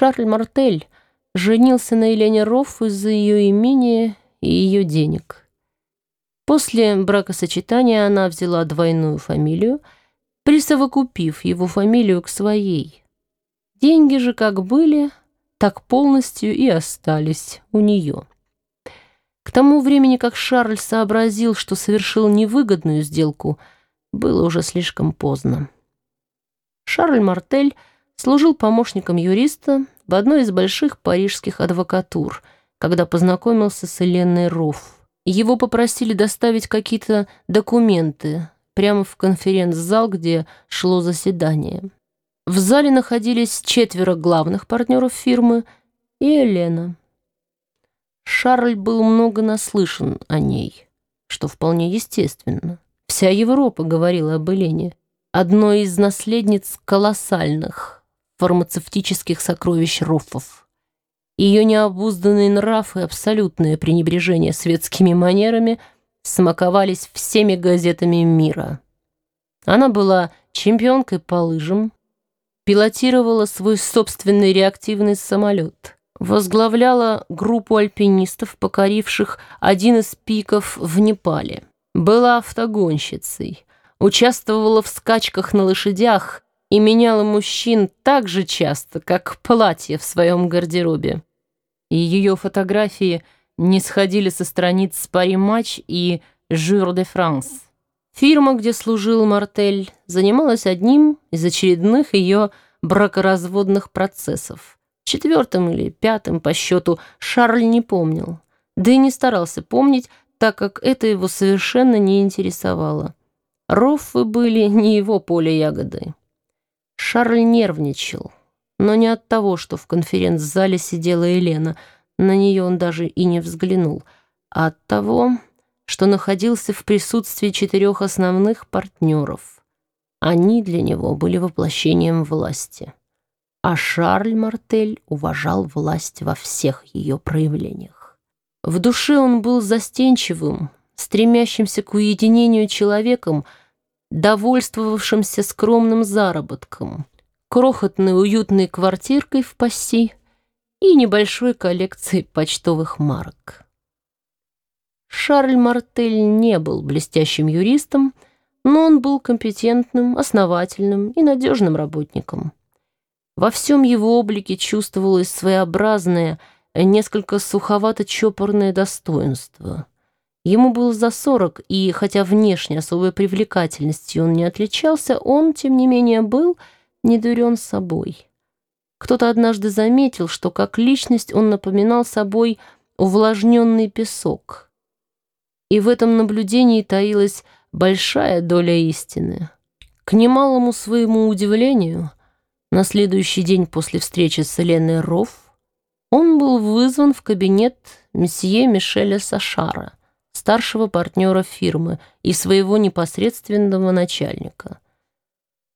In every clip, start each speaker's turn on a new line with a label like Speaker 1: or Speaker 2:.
Speaker 1: Шарль Мартель женился на Елене Рофф из-за ее имения и ее денег. После бракосочетания она взяла двойную фамилию, присовокупив его фамилию к своей. Деньги же как были, так полностью и остались у нее. К тому времени, как Шарль сообразил, что совершил невыгодную сделку, было уже слишком поздно. Шарль Мартель служил помощником юриста в одной из больших парижских адвокатур, когда познакомился с Еленой Руфф. Его попросили доставить какие-то документы прямо в конференц-зал, где шло заседание. В зале находились четверо главных партнеров фирмы и Елена. Шарль был много наслышан о ней, что вполне естественно. Вся Европа говорила об Елене, одной из наследниц колоссальных фармацевтических сокровищ Роффов. Ее необузданный нрав и абсолютное пренебрежение светскими манерами смаковались всеми газетами мира. Она была чемпионкой по лыжам, пилотировала свой собственный реактивный самолет, возглавляла группу альпинистов, покоривших один из пиков в Непале, была автогонщицей, участвовала в скачках на лошадях и меняла мужчин так же часто, как платье в своем гардеробе. И ее фотографии не сходили со страниц Пари Матч и Жюр де Франс. Фирма, где служил Мартель, занималась одним из очередных ее бракоразводных процессов. Четвертым или пятым по счету Шарль не помнил. Да и не старался помнить, так как это его совершенно не интересовало. Роффы были не его поле ягоды. Шарль нервничал, но не от того, что в конференц-зале сидела Елена, на нее он даже и не взглянул, а от того, что находился в присутствии четырех основных партнеров. Они для него были воплощением власти. А Шарль Мартель уважал власть во всех ее проявлениях. В душе он был застенчивым, стремящимся к уединению человеком, довольствовавшимся скромным заработком, крохотной уютной квартиркой в Пасси и небольшой коллекцией почтовых марок. Шарль Мартель не был блестящим юристом, но он был компетентным, основательным и надежным работником. Во всем его облике чувствовалось своеобразное, несколько суховато-чопорное достоинство. Ему было за сорок, и хотя внешне особой привлекательностью он не отличался, он, тем не менее, был не дурен собой. Кто-то однажды заметил, что как личность он напоминал собой увлажненный песок. И в этом наблюдении таилась большая доля истины. К немалому своему удивлению, на следующий день после встречи с Еленой Рофф он был вызван в кабинет месье Мишеля Сашара — старшего партнера фирмы и своего непосредственного начальника.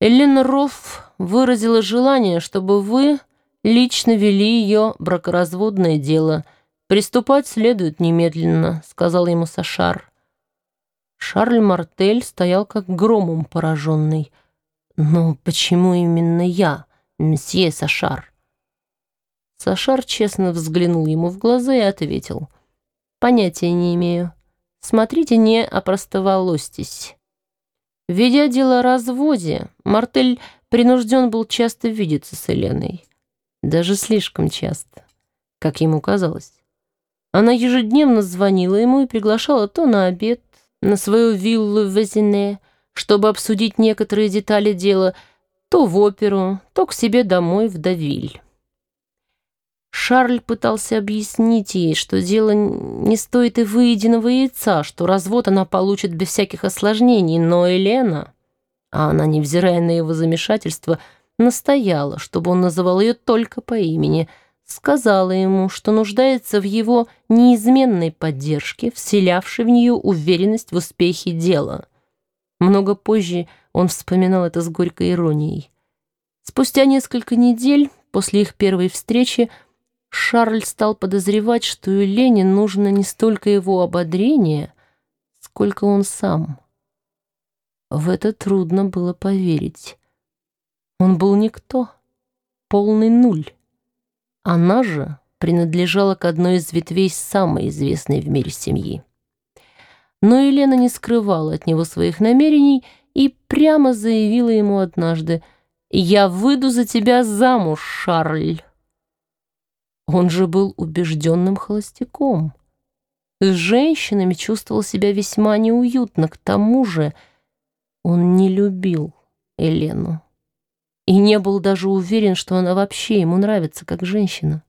Speaker 1: Эллен Рофф выразила желание, чтобы вы лично вели ее бракоразводное дело. Приступать следует немедленно, сказал ему Сашар. Шарль Мартель стоял как громом пораженный. «Но почему именно я, месье Сашар?» Сашар честно взглянул ему в глаза и ответил. «Понятия не имею. Смотрите, не опростоволостись. Ведя дело о разводе, Мартель принужден был часто видеться с Еленой. Даже слишком часто, как ему казалось. Она ежедневно звонила ему и приглашала то на обед, на свою виллу в Везине, чтобы обсудить некоторые детали дела, то в оперу, то к себе домой в Давиль. Шарль пытался объяснить ей, что дело не стоит и выеденного яйца, что развод она получит без всяких осложнений, но Елена, а она, невзирая на его замешательство, настояла, чтобы он называл ее только по имени, сказала ему, что нуждается в его неизменной поддержке, вселявшей в нее уверенность в успехе дела. Много позже он вспоминал это с горькой иронией. Спустя несколько недель после их первой встречи Шарль стал подозревать, что Елене нужно не столько его ободрение, сколько он сам. В это трудно было поверить. Он был никто, полный нуль. Она же принадлежала к одной из ветвей самой известной в мире семьи. Но Елена не скрывала от него своих намерений и прямо заявила ему однажды «Я выйду за тебя замуж, Шарль». Он же был убежденным холостяком. С женщинами чувствовал себя весьма неуютно, к тому же он не любил Елену и не был даже уверен, что она вообще ему нравится как женщина.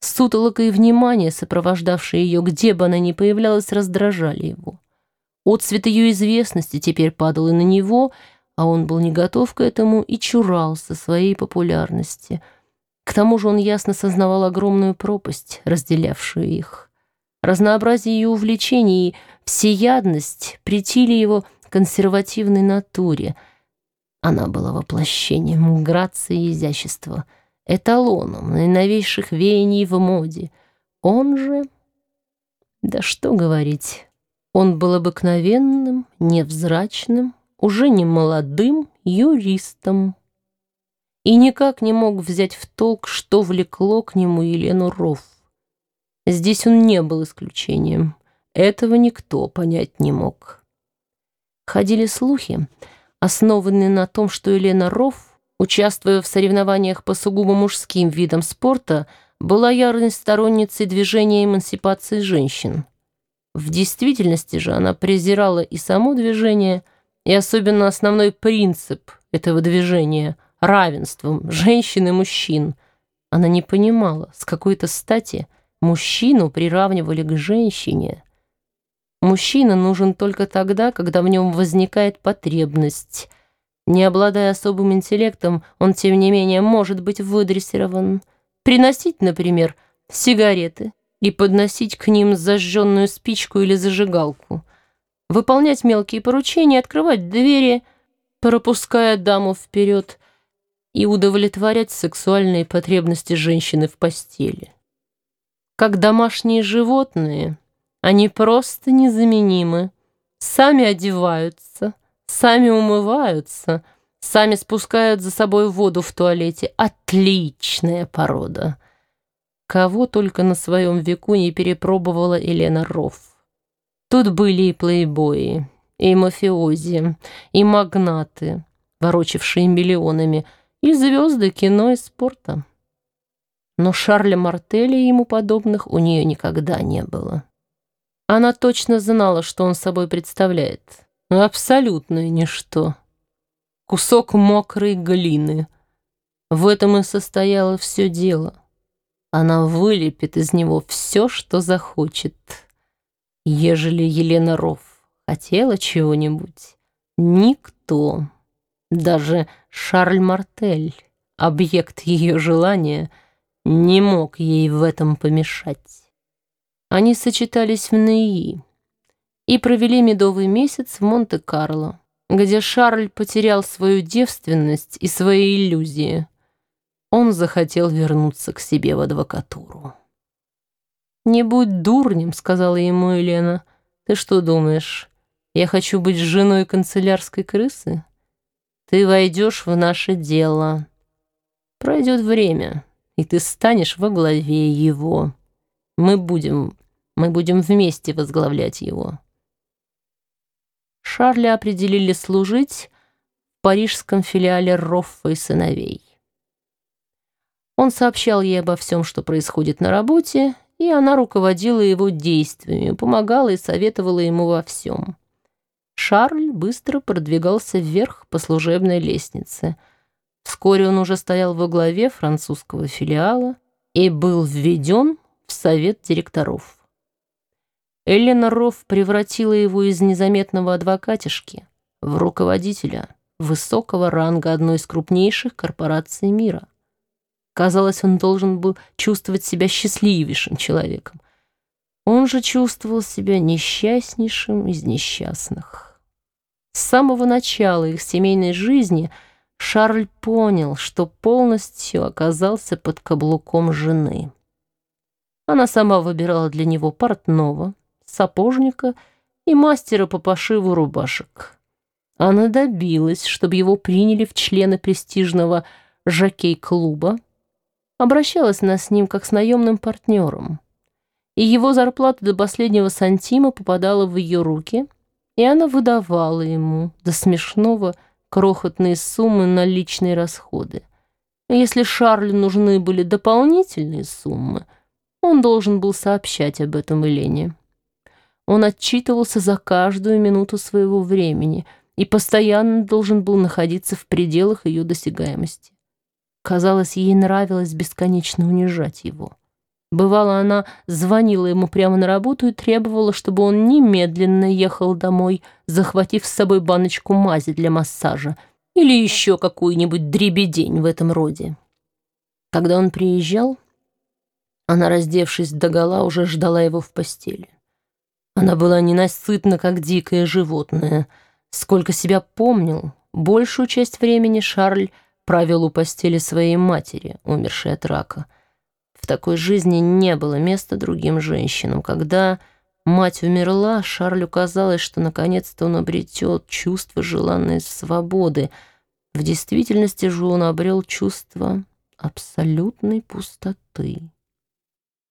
Speaker 1: Сутолока и внимание, сопровождавшие ее, где бы она ни появлялась, раздражали его. Отцвет ее известности теперь падал и на него, а он был не готов к этому и чурался своей популярности. К тому же он ясно сознавал огромную пропасть, разделявшую их. Разнообразие ее увлечений и всеядность притили его консервативной натуре — она была воплощением грации и изящества, эталоном наиновейших веяний в моде. Он же... Да что говорить, он был обыкновенным, невзрачным, уже не молодым юристом. И никак не мог взять в толк, что влекло к нему Елену Ров. Здесь он не был исключением. Этого никто понять не мог. Ходили слухи, основанный на том, что Елена Рофф, участвуя в соревнованиях по сугубо мужским видам спорта, была ярой сторонницей движения эмансипации женщин. В действительности же она презирала и само движение, и особенно основной принцип этого движения – равенством женщин и мужчин. Она не понимала, с какой-то стати мужчину приравнивали к женщине – Мужчина нужен только тогда, когда в нем возникает потребность. Не обладая особым интеллектом, он, тем не менее, может быть выдрессирован. Приносить, например, сигареты и подносить к ним зажженную спичку или зажигалку. Выполнять мелкие поручения, открывать двери, пропуская даму вперед и удовлетворять сексуальные потребности женщины в постели. Как домашние животные – они просто незаменимы. Сами одеваются, сами умываются, сами спускают за собой воду в туалете. Отличная порода. Кого только на своем веку не перепробовала Елена Рофф. Тут были и плейбои, и мафиози, и магнаты, ворочавшие миллионами, и звезды кино и спорта. Но Шарля Мартеля и ему подобных у нее никогда не было. Она точно знала, что он собой представляет. Абсолютное ничто. Кусок мокрой глины. В этом и состояло все дело. Она вылепит из него все, что захочет. Ежели Елена Ров хотела чего-нибудь, никто, даже Шарль Мартель, объект ее желания, не мог ей в этом помешать. Они сочетались в Неи и провели медовый месяц в Монте-Карло, где Шарль потерял свою девственность и свои иллюзии. Он захотел вернуться к себе в адвокатуру. «Не будь дурнем», — сказала ему Елена. «Ты что думаешь, я хочу быть женой канцелярской крысы? Ты войдешь в наше дело. Пройдет время, и ты станешь во главе его». Мы будем... мы будем вместе возглавлять его». Шарля определили служить в парижском филиале Роффа и сыновей. Он сообщал ей обо всем, что происходит на работе, и она руководила его действиями, помогала и советовала ему во всем. Шарль быстро продвигался вверх по служебной лестнице. Вскоре он уже стоял во главе французского филиала и был введен в совет директоров. Эллена Рофф превратила его из незаметного адвокатишки в руководителя высокого ранга одной из крупнейших корпораций мира. Казалось, он должен был чувствовать себя счастливейшим человеком. Он же чувствовал себя несчастнейшим из несчастных. С самого начала их семейной жизни Шарль понял, что полностью оказался под каблуком жены. Она сама выбирала для него портного, сапожника и мастера по пошиву рубашек. Она добилась, чтобы его приняли в члены престижного жокей-клуба, Обращалась она с ним как с наемным партнером. И его зарплата до последнего сантима попадала в ее руки, и она выдавала ему до смешного крохотные суммы на личные расходы. Если Шарлю нужны были дополнительные суммы, он должен был сообщать об этом Елене. Он отчитывался за каждую минуту своего времени и постоянно должен был находиться в пределах ее досягаемости. Казалось, ей нравилось бесконечно унижать его. Бывало, она звонила ему прямо на работу и требовала, чтобы он немедленно ехал домой, захватив с собой баночку мази для массажа или еще какую-нибудь дребедень в этом роде. Когда он приезжал, она, раздевшись догола, уже ждала его в постели. Она была ненасытна, как дикое животное. Сколько себя помнил, большую часть времени Шарль провел у постели своей матери, умершей от рака. Такой жизни не было места другим женщинам. Когда мать умерла, Шарлю казалось, что наконец-то он обретет чувство желанной свободы. В действительности же он обрел чувство абсолютной пустоты.